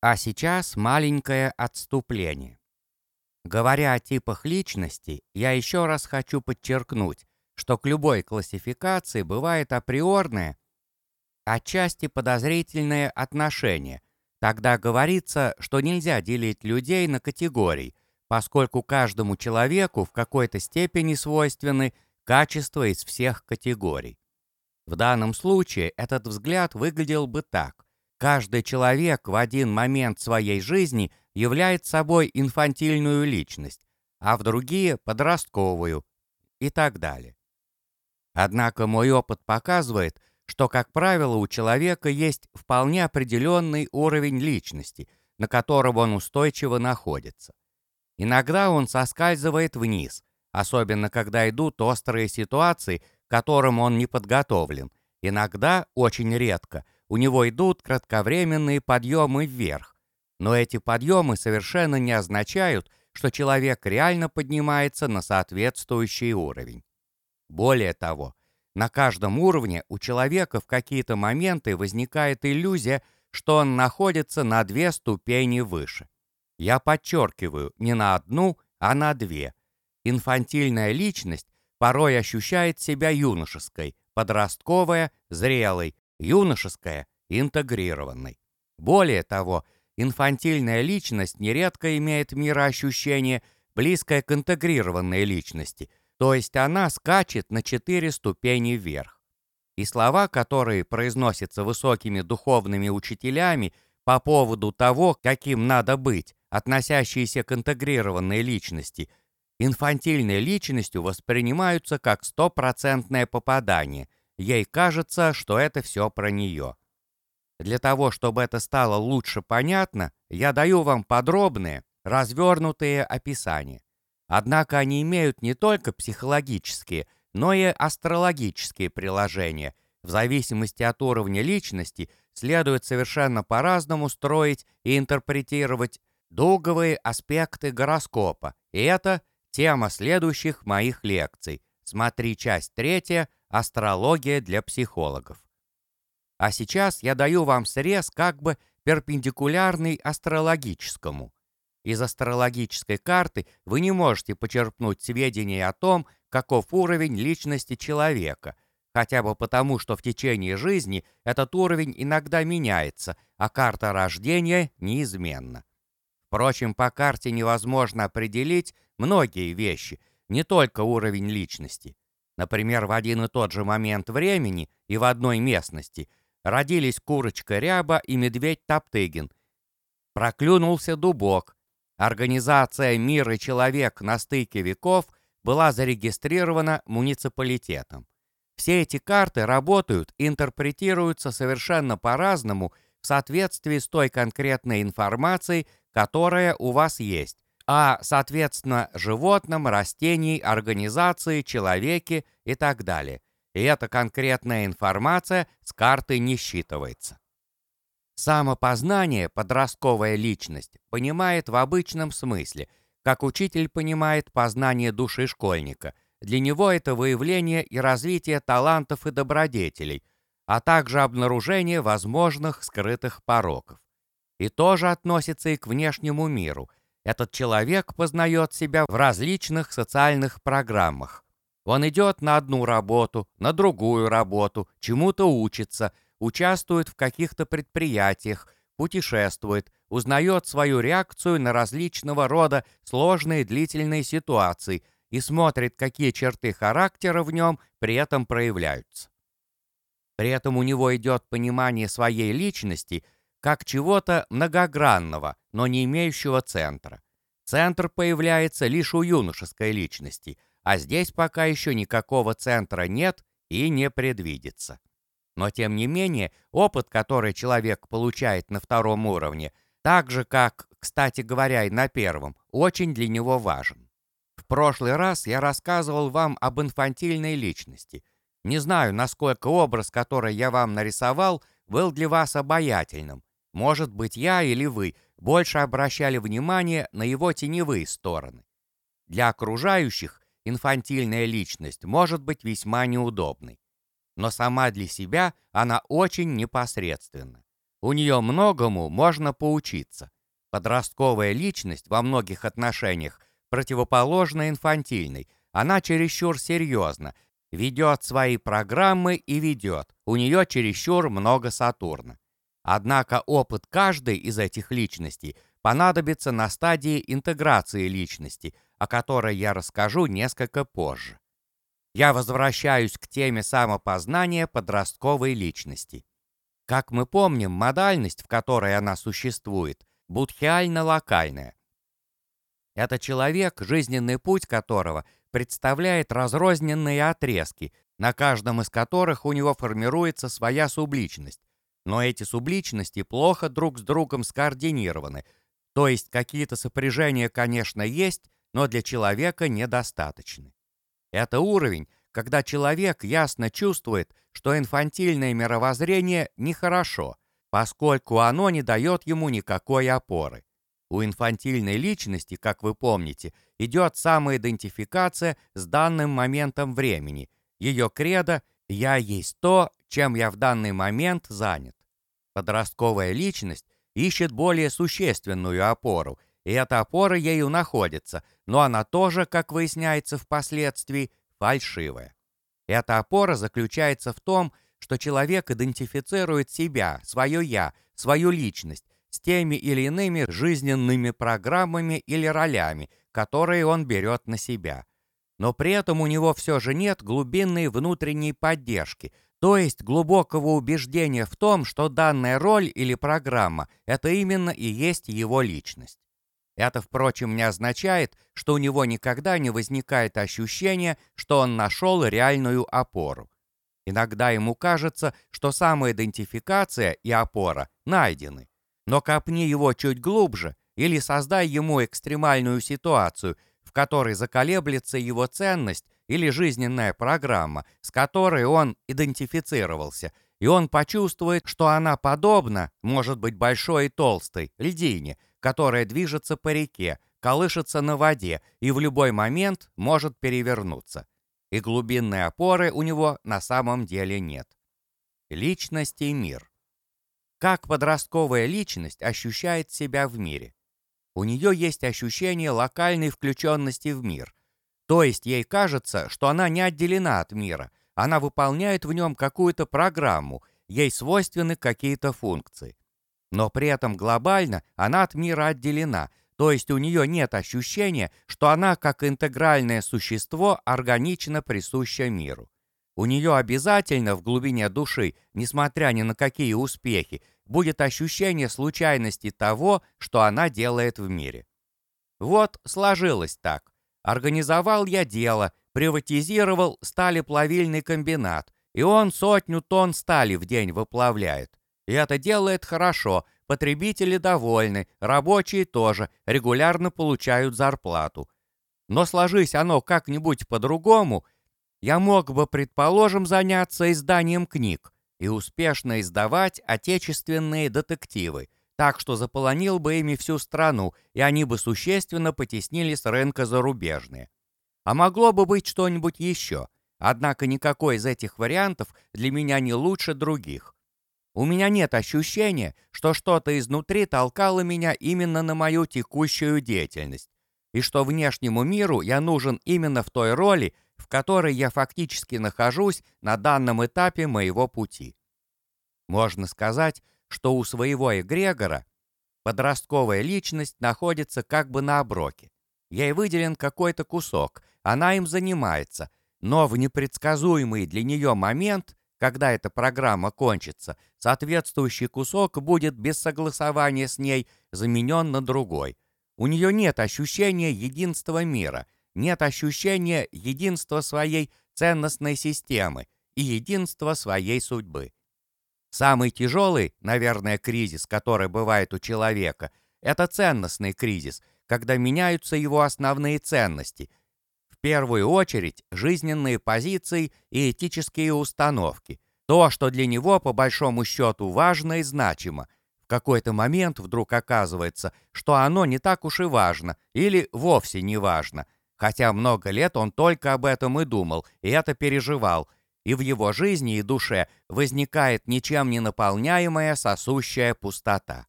А сейчас маленькое отступление. Говоря о типах личности, я еще раз хочу подчеркнуть, что к любой классификации бывает априорное, отчасти подозрительное отношение. Тогда говорится, что нельзя делить людей на категории, поскольку каждому человеку в какой-то степени свойственны качества из всех категорий. В данном случае этот взгляд выглядел бы так. Каждый человек в один момент своей жизни является собой инфантильную личность, а в другие – подростковую и так далее. Однако мой опыт показывает, что, как правило, у человека есть вполне определенный уровень личности, на котором он устойчиво находится. Иногда он соскальзывает вниз, особенно когда идут острые ситуации, к которым он не подготовлен. Иногда, очень редко – у него идут кратковременные подъемы вверх. Но эти подъемы совершенно не означают, что человек реально поднимается на соответствующий уровень. Более того, на каждом уровне у человека в какие-то моменты возникает иллюзия, что он находится на две ступени выше. Я подчеркиваю, не на одну, а на две. Инфантильная личность порой ощущает себя юношеской, подростковая – зрелой, юношеская – интегрированной. Более того, инфантильная личность нередко имеет мироощущение, близкое к интегрированной личности, то есть она скачет на четыре ступени вверх. И слова, которые произносятся высокими духовными учителями по поводу того, каким надо быть, относящиеся к интегрированной личности, инфантильной личностью воспринимаются как стопроцентное попадание – Ей кажется, что это все про нее. Для того, чтобы это стало лучше понятно, я даю вам подробные, развернутые описания. Однако они имеют не только психологические, но и астрологические приложения. В зависимости от уровня личности следует совершенно по-разному строить и интерпретировать долговые аспекты гороскопа. И это тема следующих моих лекций. Смотри часть третья Астрология для психологов. А сейчас я даю вам срез как бы перпендикулярный астрологическому. Из астрологической карты вы не можете почерпнуть сведения о том, каков уровень личности человека, хотя бы потому, что в течение жизни этот уровень иногда меняется, а карта рождения неизменна. Впрочем, по карте невозможно определить многие вещи, не только уровень личности. Например, в один и тот же момент времени и в одной местности родились курочка Ряба и медведь Топтыгин. Проклюнулся дубок. Организация «Мир и человек» на стыке веков была зарегистрирована муниципалитетом. Все эти карты работают интерпретируются совершенно по-разному в соответствии с той конкретной информацией, которая у вас есть, а, соответственно, животном, растений, организации, человеке и так далее. И эта конкретная информация с карты не считывается. Самопознание подростковая личность понимает в обычном смысле, как учитель понимает познание души школьника. Для него это выявление и развитие талантов и добродетелей, а также обнаружение возможных скрытых пороков. И тоже относится и к внешнему миру – этот человек познает себя в различных социальных программах. Он идет на одну работу, на другую работу, чему-то учится, участвует в каких-то предприятиях, путешествует, узнает свою реакцию на различного рода сложные длительные ситуации и смотрит, какие черты характера в нем при этом проявляются. При этом у него идет понимание своей личности – как чего-то многогранного, но не имеющего центра. Центр появляется лишь у юношеской личности, а здесь пока еще никакого центра нет и не предвидится. Но тем не менее, опыт, который человек получает на втором уровне, так же как, кстати говоря, и на первом, очень для него важен. В прошлый раз я рассказывал вам об инфантильной личности. Не знаю, насколько образ, который я вам нарисовал, был для вас обаятельным, может быть, я или вы больше обращали внимание на его теневые стороны. Для окружающих инфантильная личность может быть весьма неудобной. Но сама для себя она очень непосредственна. У нее многому можно поучиться. Подростковая личность во многих отношениях противоположна инфантильной. Она чересчур серьезна, ведет свои программы и ведет. У нее чересчур много Сатурна. Однако опыт каждой из этих личностей понадобится на стадии интеграции личности, о которой я расскажу несколько позже. Я возвращаюсь к теме самопознания подростковой личности. Как мы помним, модальность, в которой она существует, будхиально-локальная. Это человек, жизненный путь которого представляет разрозненные отрезки, на каждом из которых у него формируется своя субличность. Но эти субличности плохо друг с другом скоординированы, то есть какие-то сопряжения, конечно, есть, но для человека недостаточны. Это уровень, когда человек ясно чувствует, что инфантильное мировоззрение нехорошо, поскольку оно не дает ему никакой опоры. У инфантильной личности, как вы помните, идет самоидентификация с данным моментом времени. Ее кредо «я есть то, чем я в данный момент занят». Подростковая личность ищет более существенную опору, и эта опора ею находится, но она тоже, как выясняется впоследствии, фальшивая. Эта опора заключается в том, что человек идентифицирует себя, свое «я», свою личность с теми или иными жизненными программами или ролями, которые он берет на себя. Но при этом у него все же нет глубинной внутренней поддержки, то есть глубокого убеждения в том, что данная роль или программа – это именно и есть его личность. Это, впрочем, не означает, что у него никогда не возникает ощущение, что он нашел реальную опору. Иногда ему кажется, что самоидентификация и опора найдены. Но копни его чуть глубже или создай ему экстремальную ситуацию, в которой заколеблется его ценность или жизненная программа, с которой он идентифицировался, и он почувствует, что она подобна, может быть, большой и толстой, льдине, которая движется по реке, колышется на воде и в любой момент может перевернуться. И глубинной опоры у него на самом деле нет. Личность и мир. Как подростковая личность ощущает себя в мире? У нее есть ощущение локальной включенности в мир. То есть ей кажется, что она не отделена от мира, она выполняет в нем какую-то программу, ей свойственны какие-то функции. Но при этом глобально она от мира отделена, то есть у нее нет ощущения, что она как интегральное существо органично присуща миру. У нее обязательно в глубине души, несмотря ни на какие успехи, будет ощущение случайности того, что она делает в мире. Вот сложилось так. Организовал я дело, приватизировал сталеплавильный комбинат, и он сотню тонн стали в день выплавляет. И это делает хорошо, потребители довольны, рабочие тоже, регулярно получают зарплату. Но сложись оно как-нибудь по-другому, я мог бы, предположим, заняться изданием книг и успешно издавать отечественные детективы, так что заполонил бы ими всю страну, и они бы существенно потеснили с рынка зарубежные. А могло бы быть что-нибудь еще, однако никакой из этих вариантов для меня не лучше других. У меня нет ощущения, что что-то изнутри толкало меня именно на мою текущую деятельность, и что внешнему миру я нужен именно в той роли, в которой я фактически нахожусь на данном этапе моего пути. Можно сказать, что у своего эгрегора подростковая личность находится как бы на оброке. Ей выделен какой-то кусок, она им занимается, но в непредсказуемый для нее момент когда эта программа кончится, соответствующий кусок будет без согласования с ней заменен на другой. У нее нет ощущения единства мира, нет ощущения единства своей ценностной системы и единства своей судьбы. Самый тяжелый, наверное, кризис, который бывает у человека, это ценностный кризис, когда меняются его основные ценности, в первую очередь жизненные позиции и этические установки. То, что для него по большому счету важно и значимо. В какой-то момент вдруг оказывается, что оно не так уж и важно или вовсе не важно. Хотя много лет он только об этом и думал, и это переживал. И в его жизни и душе возникает ничем не наполняемая сосущая пустота.